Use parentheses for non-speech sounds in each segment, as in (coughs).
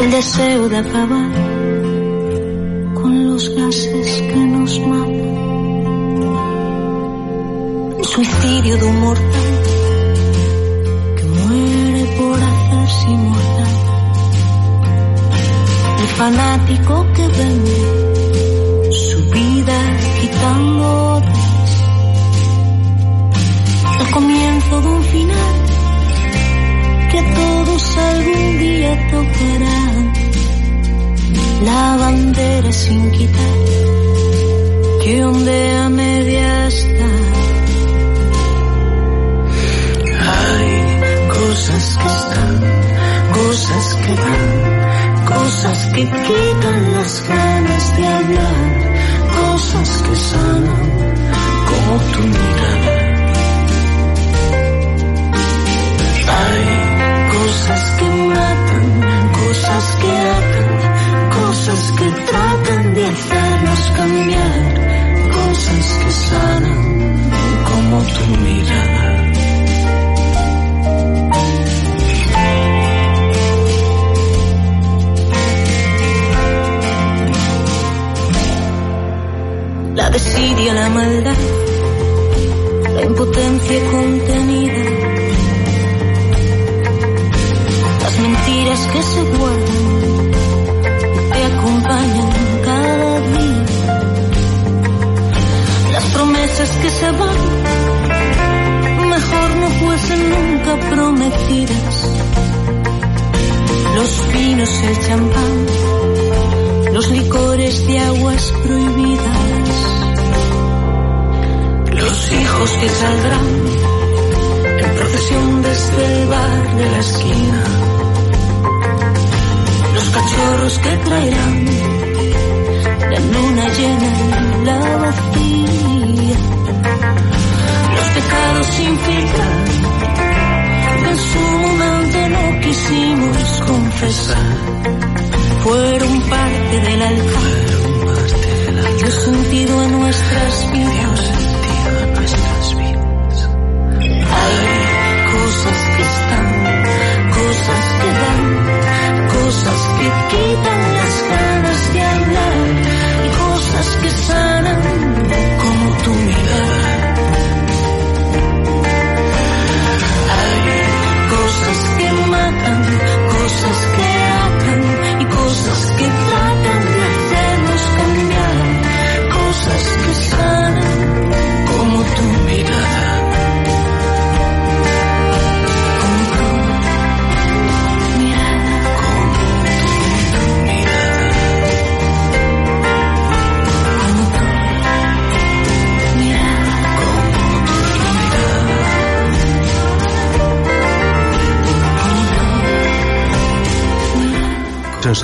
el deseo de acabar con los gases que nos matan, el suicidio de un mortal que muere por hacerse inmortal, el fanático que vende su vida quitando otras, el comienzo de un final que a todos algún día tocará la bandera sin quitar que ondea media está. Hay cosas que están, cosas que dan, cosas que quitan las ganas de hablar, cosas que sanan como tu mirada. Hay cosas que cosas que tratan de hacernos cambiar, cosas que sanan como tu mirada. La desidia, la maldad, la impotencia contenida, las mentiras que se promesas que se van, mejor no fuesen nunca prometidas, los vinos, el champán, los licores de aguas prohibidas, los hijos que saldrán en procesión desde el bar de la esquina, los cachorros que traerán la luna llena y la vacía, que en su momento no quisimos confesar, fueron parte del altar, dio sentido a nuestras vidas. Hay cosas que están, cosas que dan, cosas que quitan las ganas de hablar cosas que sanan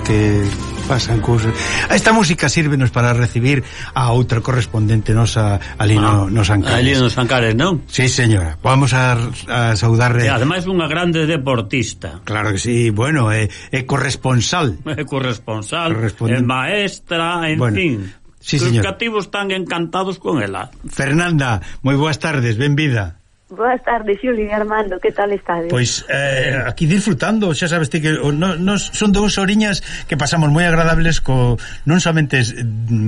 que pasan cousas. Esta música sírvenos para recibir a outra correspondente nosa ali ah, no, nos Ancares. Ali nos Ancares, non? Sí, señora. Vamos a, a saudarle. E ademais unha grande deportista. Claro que sí. Bueno, é é corresponsal. (laughs) É corresponsal, corresponsal, é maestra, en bueno, fin. Sí, Os cativos están encantados con ela. Fernanda, moi boas tardes, benvida. Boas tardes, Xuli e Armando, que tal estades? Pois eh, aquí disfrutando, xa sabes ti que no, nos son dous oriñas que pasamos moi agradables co non somente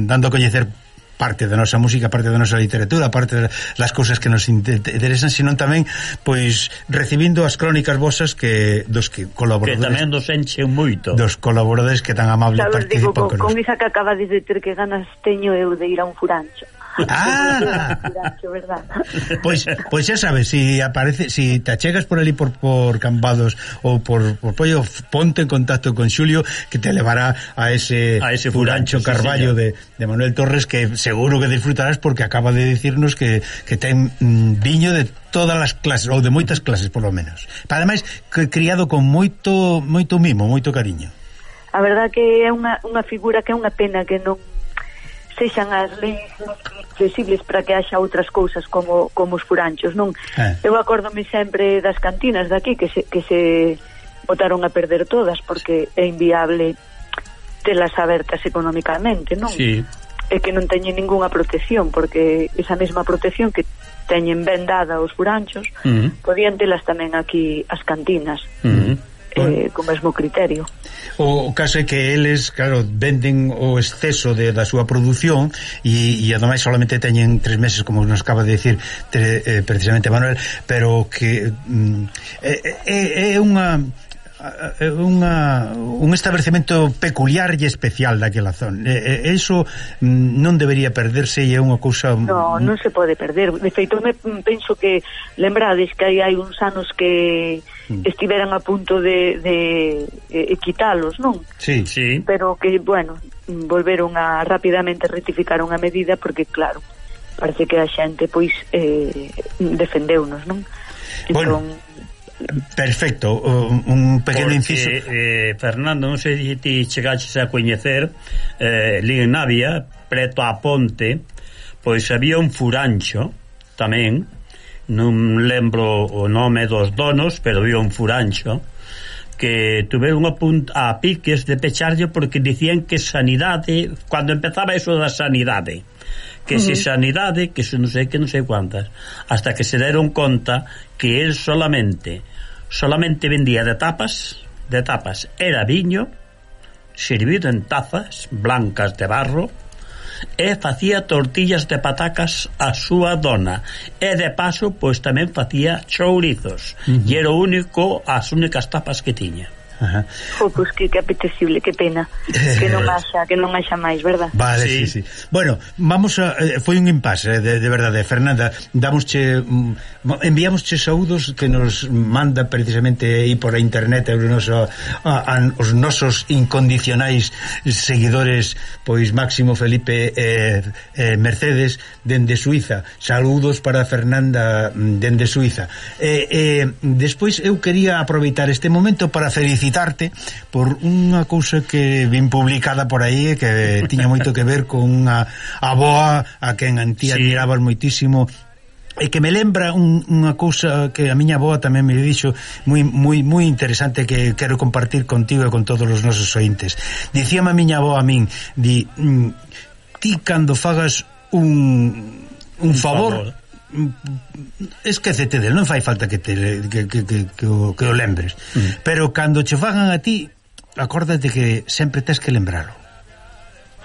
dando a coñecer parte da nosa música, parte da nosa literatura, parte das cousas que nos interesan, senón tamén pois recibindo as crónicas vosas que dos que colaboradores que tamén nos enchen moito. Dos colaboradores que tan amables participan con, con esa que acabades de ter que ganas teño eu de ir a un furancho. Ah. verdad. Pois, pois xa sabes, si aparece, si te achegas por ali por, por Cambados ou por, por Pollo, ponte en contacto con Xulio que te levará a ese, a ese furancho Carballo sí, de, de Manuel Torres que seguro que disfrutarás porque acaba de decirnos que, que ten mm, viño de todas as clases ou de moitas clases por lo menos. Para máis criado con moito moito mimo, moito cariño. A verdad que é unha, unha figura que é unha pena que non sexan as leis flexibles para que haxa outras cousas como como os furanchos, non? Eh. Eu acórdome sempre das cantinas daqui que se, que se botaron a perder todas porque é inviable telas abertas economicamente, non? Sí. E que non teñen ningunha protección porque esa mesma protección que teñen vendada os furanchos, uh mm. -huh. podían telas tamén aquí as cantinas. Uh -huh eh, co mesmo criterio. O caso é que eles, claro, venden o exceso de, da súa produción e, e ademais solamente teñen tres meses, como nos acaba de dicir tre, eh, precisamente Manuel, pero que mm, é, é, é unha é unha, un establecemento peculiar e especial daquela zona. E, e, iso mm, non debería perderse e é unha cousa... No, mm. non se pode perder. De feito, me penso que lembrades que hai, hai uns anos que mm. estiveran a punto de, de, de quitalos, non? Sí, sí. Pero que, bueno, volveron a rapidamente rectificar a medida porque, claro, parece que a xente, pois, eh, defendeunos, non? Entón, bueno. Perfecto, un pequeno Porque, inciso eh, Fernando, non sei se ti chegaches a coñecer eh, Lignavia, preto a ponte pois había un furancho tamén non lembro o nome dos donos, pero vi un furancho que tuveron a, punta, a piques de pecharlle porque dicían que sanidade, cando empezaba eso da sanidade, que uh -huh. se sanidade, que se non sei que non sei quantas, hasta que se deron conta que él solamente solamente vendía de tapas, de tapas, era viño servido en tazas blancas de barro, e facía tortillas de patacas a súa dona. E de paso pois tamén facía chourizos uh -huh. e era o único as únicas tapas que tiña. Ajá. Oh, jo, pois que, que apetecible, que pena que non eh. haxa, que non haxa máis, verdad? Vale, sí, sí. sí. Bueno, vamos a, eh, foi un impasse, eh, de, de verdade, Fernanda damosche, mm, enviamosche saúdos que nos manda precisamente aí por a internet o noso, a, a, os nosos incondicionais seguidores, pois Máximo Felipe eh, eh, Mercedes dende Suiza, saúdos para Fernanda mm, dende Suiza eh, eh, despois eu quería aproveitar este momento para felicitar felicitarte por unha cousa que vin publicada por aí que tiña moito que ver con unha aboa a quen antía sí. admirabas moitísimo e que me lembra un, unha cousa que a miña boa tamén me dixo moi moi moi interesante que quero compartir contigo e con todos os nosos ointes. Dicíame a miña boa a min, di, mm, ti cando fagas un un, un favor, favor esquecete del, non fai falta que te que, que, que, que, o, que o lembres. Mm. Pero cando che fagan a ti, acórdate que sempre tes que lembralo.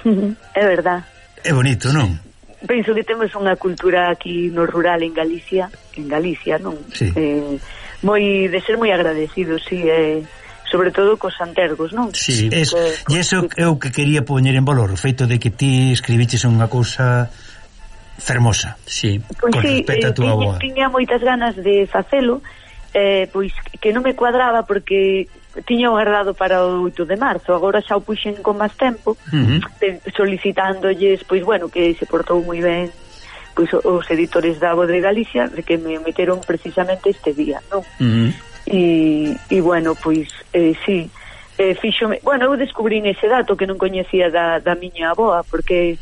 (laughs) É verdad. É bonito, sí. non? Penso que temos unha cultura aquí no rural en Galicia, en Galicia, non? Sí. Eh, moi de ser moi agradecidos, si sí, eh, sobre todo cos santergos, non? Sí, es, eh, e iso é o que quería poñer en valor, o feito de que ti escribiches unha cousa Fermosa, sí, pois con sí, respecto a túa avoa. Tiña moitas ganas de facelo, eh, pois que non me cuadraba porque tiña o guardado para o 8 de marzo, agora xa o puxen con máis tempo, uh -huh. solicitándolles, pois bueno, que se portou moi ben pois os editores da Voz de Galicia de que me meteron precisamente este día, non? Uh -huh. e, e bueno, pois eh, sí, eh, fíxome, bueno, eu descubrín ese dato que non coñecía da, da miña aboa, porque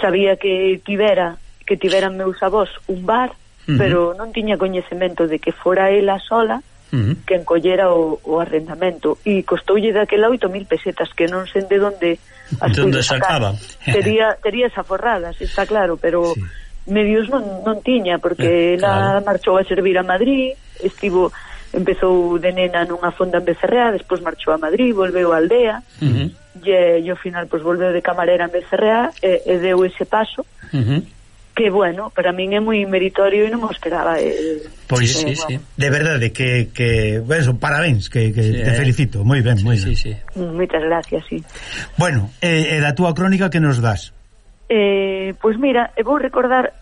sabía que tivera que tiveran meus avós un bar, uh -huh. pero non tiña coñecemento de que fora ela sola uh -huh. que encollera o, o arrendamento e costoulle daquela 8.000 pesetas que non sen de onde as onde sacaba (laughs) tería, tería esa forradas, está claro pero sí. medios non, non tiña porque eh, claro. ela marchou a servir a Madrid estivo empezou de nena nunha fonda en Becerrea, despois marchou a Madrid, volveu á aldea, uh -huh. e, e ao final pois, volveu de camarera en Becerrea e, e deu ese paso, uh -huh. que, bueno, para min é moi meritorio e non me esperaba. E, pois, e, sí, bueno. sí. De verdade, que, que bueno, parabéns, que, que sí, te eh. felicito, moi ben, sí, moi ben. Sí, sí. Moitas gracias, sí. Bueno, e, e da túa crónica que nos das? Eh, pois mira, vou recordar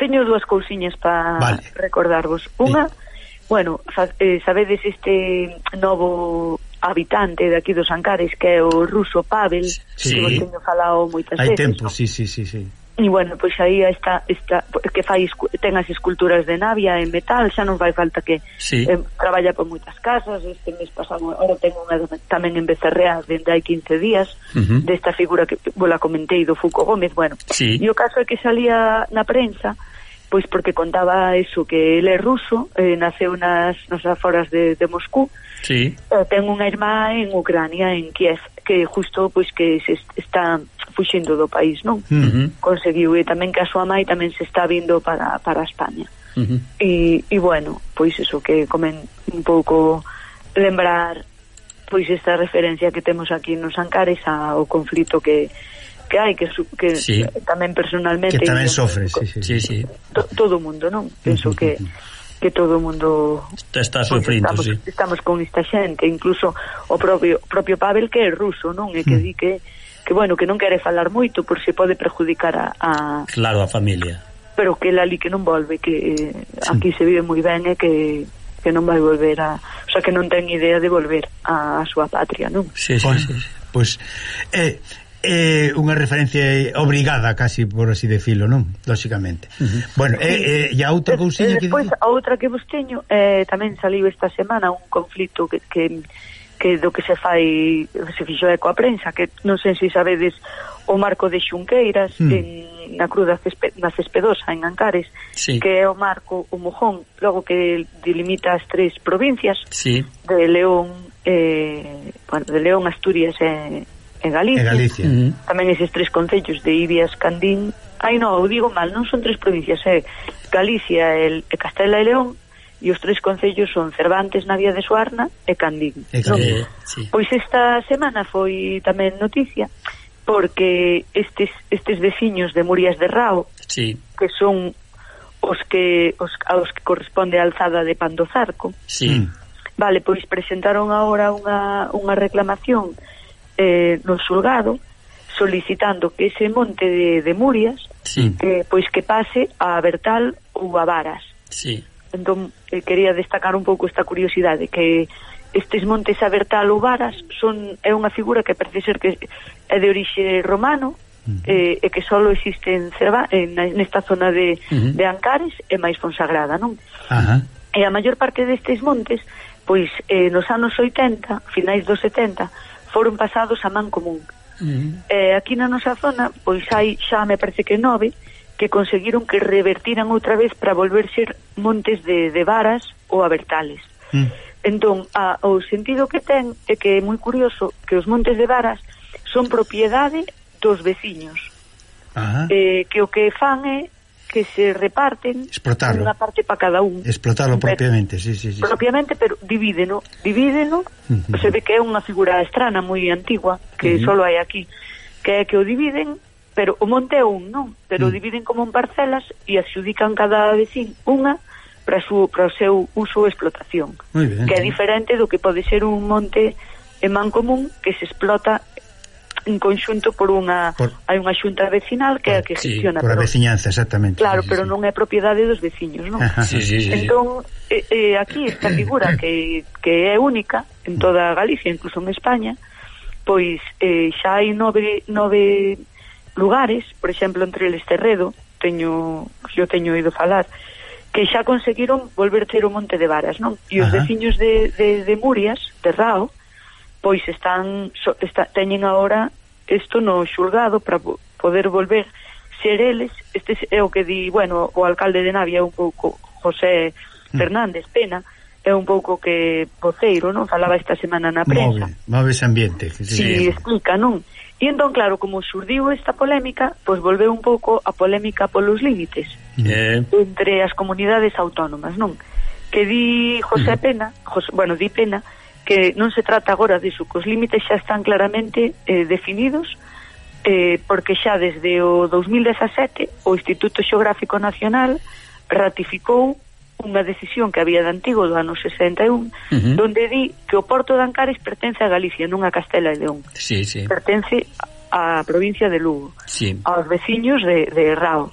teño dúas cousiñas para vale. recordarvos. Unha, sí bueno, eh, sabedes este novo habitante de aquí dos Ancares que é o ruso Pavel, sí. que vos teño falado moitas Hai veces. Hai tempo, sí, sí, sí, sí. E bueno, pois aí está, está que fai ten as esculturas de navia en metal, xa non vai falta que sí. eh, traballa por moitas casas, este mes pasado agora tengo unha tamén en Becerrea, dende hai 15 días uh -huh. desta figura que vola comentei do Fuco Gómez, bueno. Sí. E o caso é que salía na prensa pois porque contaba eso que ele é ruso, eh, naceu nas nos aforas de, de Moscú. Sí. Eh, ten unha irmá en Ucrania, en Kiev, que justo pois que se está fuxindo do país, non? Uh -huh. Conseguiu e tamén que a súa mãe tamén se está vindo para para España. Uh -huh. E e bueno, pois eso que comen un pouco lembrar pois esta referencia que temos aquí nos Ancares ao conflito que que hai que, que sí. tamén personalmente que tamén sofre, sí, sí. sí, sí. To, todo o mundo, non? Penso que que todo o mundo está, está sofrindo, estamos, sí. estamos con esta xente, incluso o propio propio Pavel que é ruso, non? E que mm. di que que bueno, que non quere falar moito por se pode perjudicar a, a Claro, a familia. Pero que la ali que non volve, que eh, sí. aquí se vive moi ben e que que non vai volver a, o sea, que non ten idea de volver a, a súa patria, non? Sí, sí, pois, sí. Pois eh é unha referencia obrigada casi por así decirlo, non? Lóxicamente. Uh -huh. Bueno, e, e, e a outra cousiña que despois a outra que vos teño eh, tamén saliu esta semana un conflito que, que que do que se fai se fixo eco a prensa, que non sei se sabedes o marco de Xunqueiras hmm. en, na cruz da Cespe, na Cespedosa en Ancares, sí. que é o marco o mojón, logo que delimita as tres provincias sí. de León eh, bueno, de León, Asturias e eh, en Galicia. En Galicia. Uh -huh. Tamén eses tres concellos de Ibias, Candín... Ai, non, eu digo mal, non son tres provincias, é? Galicia, el, e Castela e León, e os tres concellos son Cervantes, Navia de Suarna e Candín. E Candín, Eh, sí. Pois esta semana foi tamén noticia, porque estes, estes veciños de Murias de Rao, sí. que son os que os, aos que corresponde a alzada de Pandozarco, sí. Mm. vale, pois presentaron agora unha, unha reclamación eh, no xulgado solicitando que ese monte de, de Murias sí. eh, pois que pase a Bertal ou a Varas. Sí. Entón, eh, quería destacar un pouco esta curiosidade que estes montes a Bertal ou Varas son, é unha figura que parece ser que é de orixe romano uh -huh. eh, e que só existe en, Cerva, en nesta zona de, uh -huh. de Ancares e máis Fonsagrada, non? Ajá. Uh -huh. E a maior parte destes montes pois eh, nos anos 80, finais dos 70 foron pasados a man común. Uh -huh. eh, aquí na nosa zona, pois hai xa me parece que nove, que conseguiron que revertiran outra vez para volver ser montes de, de varas ou abertales. Uh -huh. Entón, a, o sentido que ten é que é moi curioso que os montes de varas son propiedade dos veciños. Uh -huh. eh, que o que fan é que se reparten explotarlo unha parte para cada un explotarlo pero, propiamente sí, sí, sí. propiamente pero divídeno divídeno uh -huh. se ve que é unha figura estrana moi antigua que uh -huh. solo hai aquí que é que o dividen pero o monte é un, non? pero uh -huh. Mm. dividen como en parcelas e adxudican cada vecín unha para, su, para o seu uso e explotación bien, que é diferente do que pode ser un monte en man común que se explota en conxunto por unha por, hai unha xunta vecinal que por, é a que sí, gestiona por a veciñanza, exactamente. Claro, sí, pero sí. non é propiedade dos veciños, non? Sí, sí, sí, entón. Eh, eh, aquí esta figura que, que é única en toda Galicia, incluso en España, pois eh, xa hai nove, nove lugares, por exemplo, entre el Terredo, teño, yo teño ido falar, que xa conseguiron volver ter o Monte de Varas, non? E os veciños de, de, de Murias, de Rao, pois están, so, está, teñen agora isto no xulgado para poder volver ser eles, este é o que di, bueno, o alcalde de Navia un pouco José mm. Fernández Pena, é un pouco que voceiro, non? Falaba esta semana na prensa. Move, move ese ambiente. Que sí, si, explica, non? E entón, claro, como surdiu esta polémica, pois volveu un pouco a polémica polos límites mm. eh. entre as comunidades autónomas, non? Que di José mm. Pena, José, bueno, di Pena, que non se trata agora disso, que os límites xa están claramente eh, definidos, eh, porque xa desde o 2017 o Instituto Xeográfico Nacional ratificou unha decisión que había de antigo do ano 61 uh -huh. donde di que o Porto de Ancares pertence a Galicia, non a Castela e León sí, sí. pertence á provincia de Lugo sí. aos veciños de, de Rao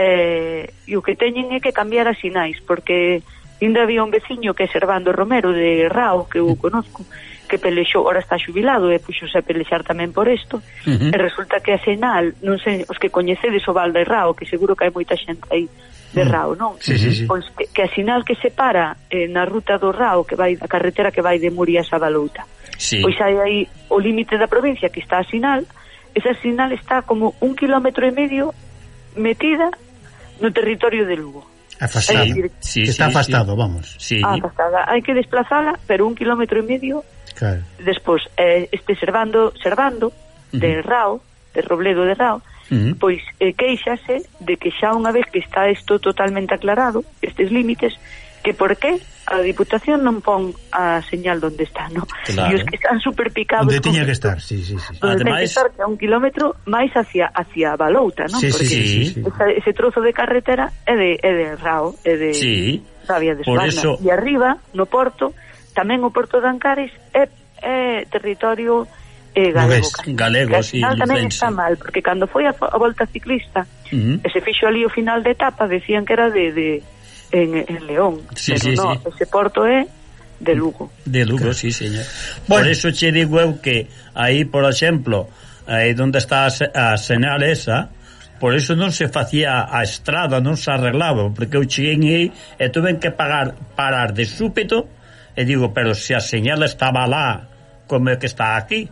eh, e o que teñen é que cambiar as sinais porque Ainda había un veciño que é Servando Romero de Rao, que eu conozco, que pelexou, ora está xubilado e puxose a pelexar tamén por isto, uh -huh. e resulta que a Senal, non sei, os que coñecedes o Val de Rao, que seguro que hai moita xente aí de. Mm. Rao, non? Sí, sí, sí. Pois que, que a Sinal que separa eh, na ruta do Rao, que vai da carretera que vai de Murias a Balouta, sí. pois hai aí o límite da provincia que está a Sinal, esa Sinal está como un kilómetro e medio metida no territorio de Lugo. Afastado. Sí, sí, está sí, afastado, sí. vamos. Sí. Ah, afastada. Hai que desplazala, pero un kilómetro e medio. Claro. Despois, eh, este Servando, Servando, uh -huh. de Rao, de Robledo de Rao, uh -huh. pois eh, queixase de que xa unha vez que está isto totalmente aclarado, estes límites, que por qué a Diputación non pon a señal onde está, no? Claro. E os que están superpicados... Onde tiña que estar, sí, sí, sí. Ademais... que estar que a un kilómetro máis hacia hacia Balouta, non? Sí, Porque sí, sí, sí. Ese, ese trozo de carretera é de, é de Rao, é de... Sí. Sabia de Espana. Eso... E arriba, no Porto, tamén o Porto de Ancares é, é territorio eh, galego. Galego, sí, tamén está mal, porque cando foi a, a volta ciclista, uh -huh. e se fixo ali o final de etapa, decían que era de, de en, en León. Sí, pero sí, no, sí. ese porto é de Lugo. De Lugo, claro. sí, señor. Bueno. Por eso che digo eu que aí, por exemplo, aí onde está a, a señal esa, por eso non se facía a estrada, non se arreglaba, porque eu cheguei aí e tuve que pagar, parar de súpeto e digo, pero se a señal estaba lá, como é que está aquí?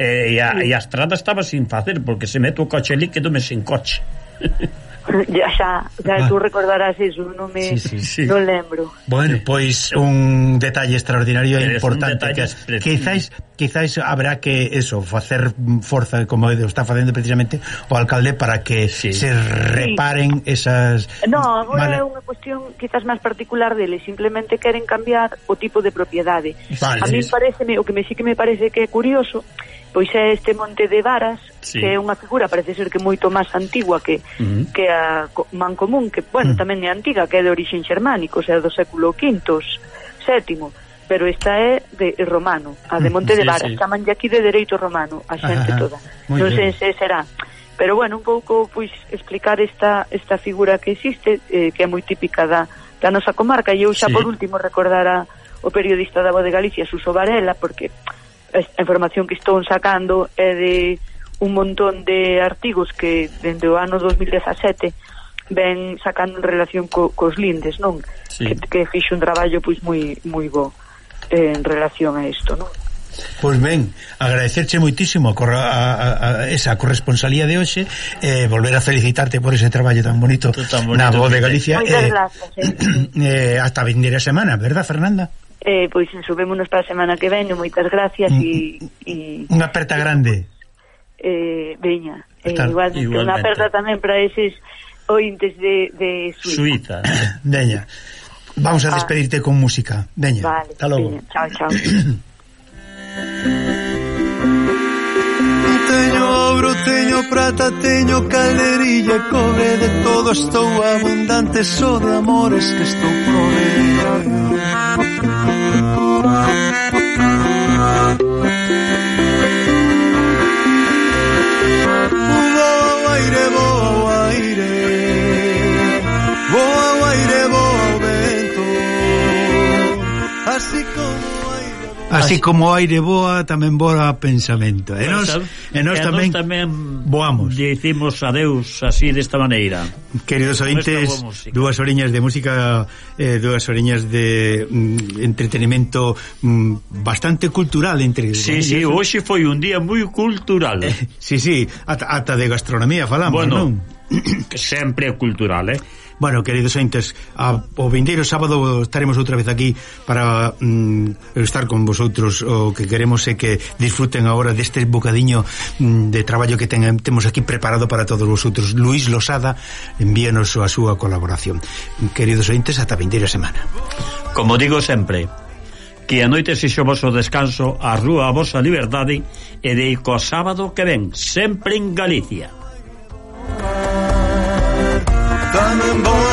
E, e, a, e a estrada estaba sin facer, porque se meto o coche ali, quedome sin coche. (laughs) (laughs) Ya xa, xa ah. tú recordarás iso, non me sí, sí, sí. non lembro. Bueno, pois un detalle extraordinario e importante que quizás quizás habrá que eso, facer forza como está facendo precisamente o alcalde para que sí. se reparen sí. esas No, agora mal... é unha cuestión quizás máis particular dele, simplemente queren cambiar o tipo de propiedade. Vale. A mí pareceme o que me sí que me parece que é curioso pois é este monte de varas sí. que é unha figura parece ser que moito máis antigua que uh -huh. que a man común que bueno, uh -huh. tamén é antiga, que é de orixen xermánico, o sea, do século V, VII, pero esta é de romano, a de Monte uh -huh. de Varas, sí, sí. chamanlle aquí de dereito romano a xente Ajá, toda. Muy non sei se será Pero bueno, un pouco pois explicar esta esta figura que existe, eh, que é moi típica da da nosa comarca e eu xa sí. por último recordar a, o periodista da Voz de Galicia, Suso Varela, porque a información que estou sacando é de un montón de artigos que dende o ano 2017 ven sacando en relación co, cos lindes, non? Sí. Que, que fixe un traballo pois moi moi bo eh, en relación a isto, non? Pois ben, agradecerche moitísimo a, a, a esa corresponsalía de hoxe eh, volver a felicitarte por ese traballo tan bonito, tan bonito na voz de Galicia eh, eh. (clears throat) eh, hasta vender semana, verdad Fernanda? eh, pois subémonos para a semana que ven, moitas gracias e... e unha aperta grande. Eh, veña, eh, igual, unha aperta tamén para eses ointes de, de Suiza. Suiza, (coughs) veña. Vamos a ah. despedirte ah. con música. Veña, vale, hasta logo. Veña. Chao, chao. (coughs) teño ouro, teño prata, teño calderilla Cobre de todo estou abundante Só de amores que estou provendo Música Así como aire boa, tamén boa pensamento. E nós, e nós tamén, tamén voamos. Dicimos adeus así desta maneira. Queridos ointes, dúas oriñas de música, eh, dúas oriñas de mm, entretenimento mm, bastante cultural entre Sí, sí, hoxe foi un día moi cultural. Eh, (laughs) sí, sí, ata, ata de gastronomía falamos, bueno, non? sempre cultural, eh? Bueno, queridos entes, a, o vindeiro sábado estaremos outra vez aquí para mm, estar con vosotros o que queremos é que disfruten agora deste bocadiño mm, de traballo que ten, temos aquí preparado para todos vosotros. Luis Losada envíanos a súa colaboración. Queridos entes, ata vindeira semana. Como digo sempre, que a noite sexa o voso descanso, a rúa a vosa liberdade e de co sábado que ven, sempre en Galicia. I'm born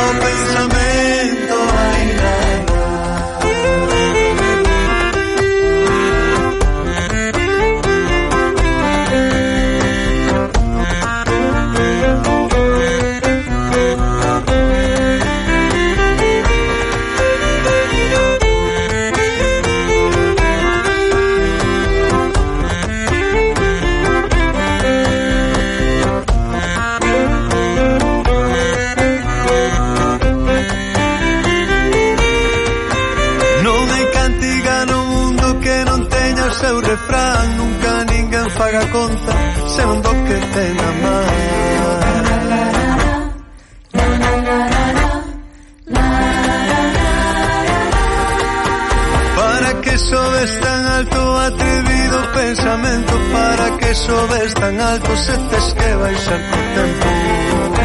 tan alto se tes que baixar co tempo.